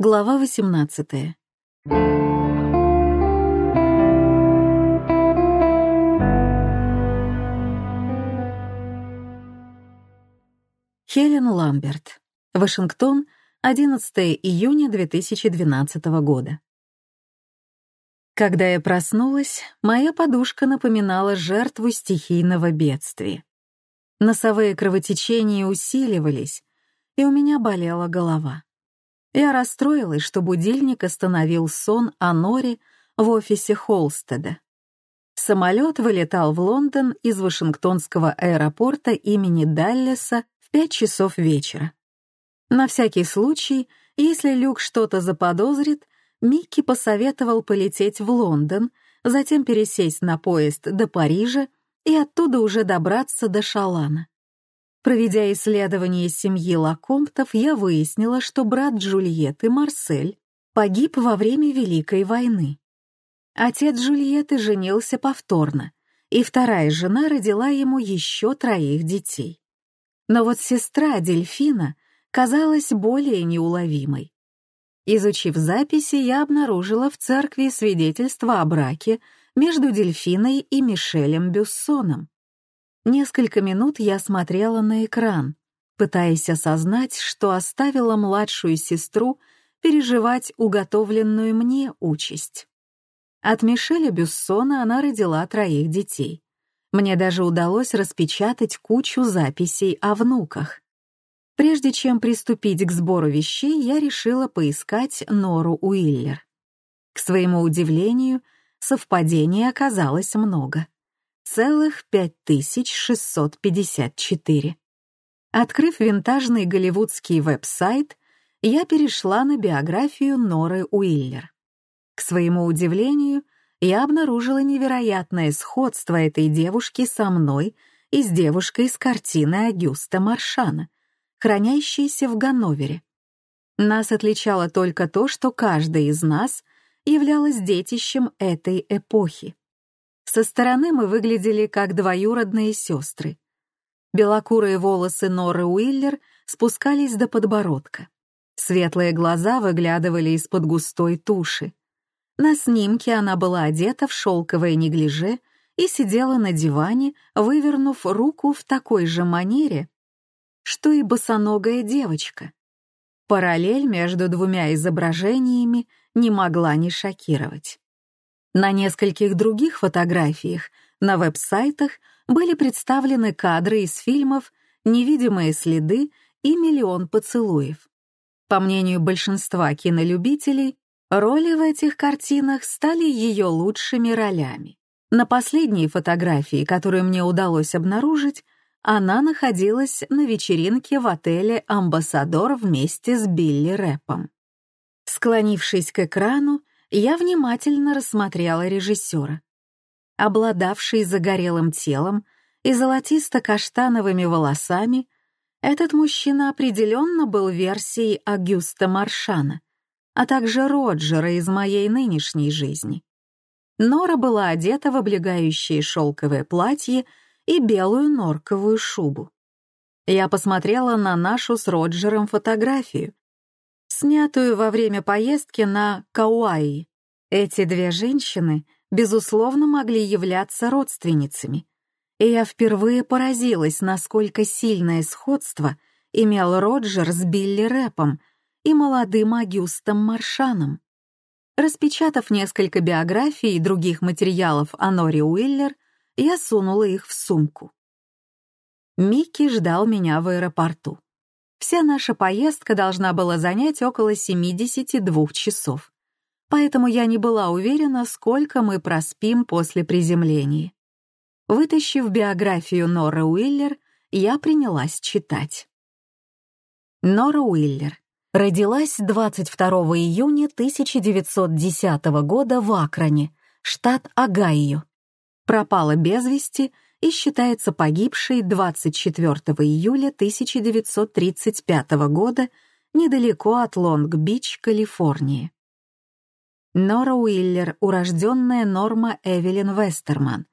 Глава 18. Хелен Ламберт. Вашингтон, 11 июня 2012 года. Когда я проснулась, моя подушка напоминала жертву стихийного бедствия. Носовые кровотечения усиливались, и у меня болела голова. Я расстроилась, что будильник остановил сон о Норе в офисе Холстеда. Самолет вылетал в Лондон из Вашингтонского аэропорта имени Даллеса в 5 часов вечера. На всякий случай, если Люк что-то заподозрит, Микки посоветовал полететь в Лондон, затем пересесть на поезд до Парижа и оттуда уже добраться до Шалана. Проведя исследование семьи Лакомптов, я выяснила, что брат Джульетты, Марсель, погиб во время Великой войны. Отец Джульетты женился повторно, и вторая жена родила ему еще троих детей. Но вот сестра Дельфина казалась более неуловимой. Изучив записи, я обнаружила в церкви свидетельство о браке между Дельфиной и Мишелем Бюссоном. Несколько минут я смотрела на экран, пытаясь осознать, что оставила младшую сестру переживать уготовленную мне участь. От Мишеля Бюссона она родила троих детей. Мне даже удалось распечатать кучу записей о внуках. Прежде чем приступить к сбору вещей, я решила поискать Нору Уиллер. К своему удивлению, совпадений оказалось много целых 5654. Открыв винтажный голливудский веб-сайт, я перешла на биографию Норы Уиллер. К своему удивлению, я обнаружила невероятное сходство этой девушки со мной и с девушкой из картины Агюста Маршана, хранящейся в Ганновере. Нас отличало только то, что каждая из нас являлась детищем этой эпохи. Со стороны мы выглядели как двоюродные сестры. Белокурые волосы Норы Уиллер спускались до подбородка. Светлые глаза выглядывали из-под густой туши. На снимке она была одета в шелковое неглиже и сидела на диване, вывернув руку в такой же манере, что и босоногая девочка. Параллель между двумя изображениями не могла не шокировать. На нескольких других фотографиях на веб-сайтах были представлены кадры из фильмов «Невидимые следы» и «Миллион поцелуев». По мнению большинства кинолюбителей, роли в этих картинах стали ее лучшими ролями. На последней фотографии, которую мне удалось обнаружить, она находилась на вечеринке в отеле «Амбассадор» вместе с Билли Рэпом. Склонившись к экрану, я внимательно рассмотрела режиссера. Обладавший загорелым телом и золотисто-каштановыми волосами, этот мужчина определенно был версией Агюста Маршана, а также Роджера из моей нынешней жизни. Нора была одета в облегающее шелковое платье и белую норковую шубу. Я посмотрела на нашу с Роджером фотографию, снятую во время поездки на Кауаи. Эти две женщины, безусловно, могли являться родственницами, и я впервые поразилась, насколько сильное сходство имел Роджер с Билли Рэпом и молодым Агюстом Маршаном. Распечатав несколько биографий и других материалов о Норе Уиллер, я сунула их в сумку. Микки ждал меня в аэропорту. Вся наша поездка должна была занять около 72 часов, поэтому я не была уверена, сколько мы проспим после приземления. Вытащив биографию Норы Уиллер, я принялась читать. Нора Уиллер родилась 22 июня 1910 года в Акроне, штат Огайо. Пропала без вести — и считается погибшей 24 июля 1935 года недалеко от Лонг-Бич, Калифорния. Нора Уиллер, урожденная Норма Эвелин Вестерман,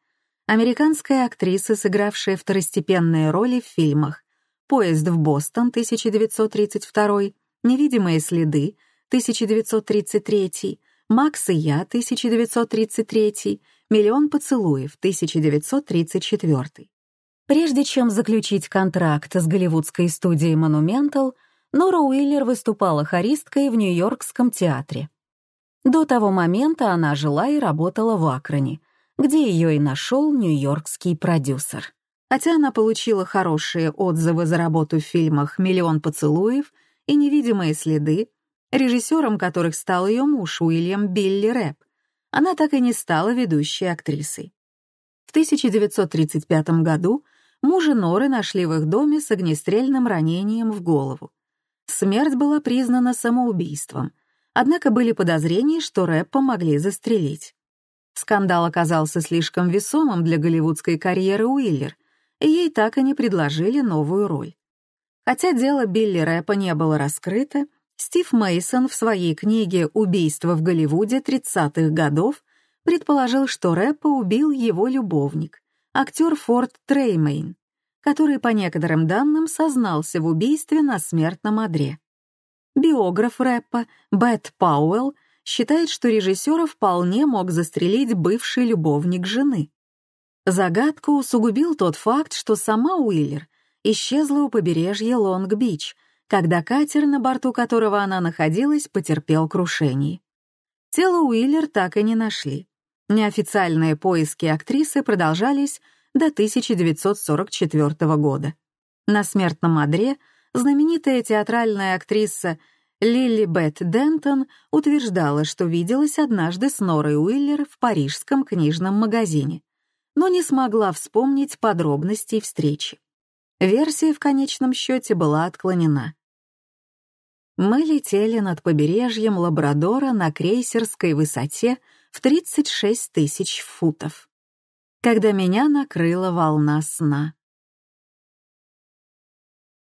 американская актриса, сыгравшая второстепенные роли в фильмах «Поезд в Бостон» 1932, «Невидимые следы» 1933, «Макс и я» 1933, «Миллион поцелуев» 1934. Прежде чем заключить контракт с голливудской студией Monumental, Нора Уиллер выступала хористкой в Нью-Йоркском театре. До того момента она жила и работала в Акроне, где ее и нашел нью-йоркский продюсер. Хотя она получила хорошие отзывы за работу в фильмах «Миллион поцелуев» и «Невидимые следы», режиссером которых стал ее муж Уильям Билли Рэп, она так и не стала ведущей актрисой. В 1935 году мужа Норы нашли в их доме с огнестрельным ранением в голову. Смерть была признана самоубийством, однако были подозрения, что Рэпа могли застрелить. Скандал оказался слишком весомым для голливудской карьеры Уиллер, и ей так и не предложили новую роль. Хотя дело Билли Рэпа не было раскрыто, Стив Мейсон в своей книге «Убийство в Голливуде 30-х годов» предположил, что Рэпа убил его любовник, актер Форд Треймейн, который, по некоторым данным, сознался в убийстве на смертном одре. Биограф Рэпа Бет Пауэлл считает, что режиссера вполне мог застрелить бывший любовник жены. Загадку усугубил тот факт, что сама Уиллер исчезла у побережья Лонг-Бич, когда катер, на борту которого она находилась, потерпел крушение. Тело Уиллер так и не нашли. Неофициальные поиски актрисы продолжались до 1944 года. На смертном одре знаменитая театральная актриса Лили Бет Дентон утверждала, что виделась однажды с Норой Уиллер в парижском книжном магазине, но не смогла вспомнить подробностей встречи. Версия в конечном счете была отклонена. Мы летели над побережьем Лабрадора на крейсерской высоте в 36 тысяч футов, когда меня накрыла волна сна.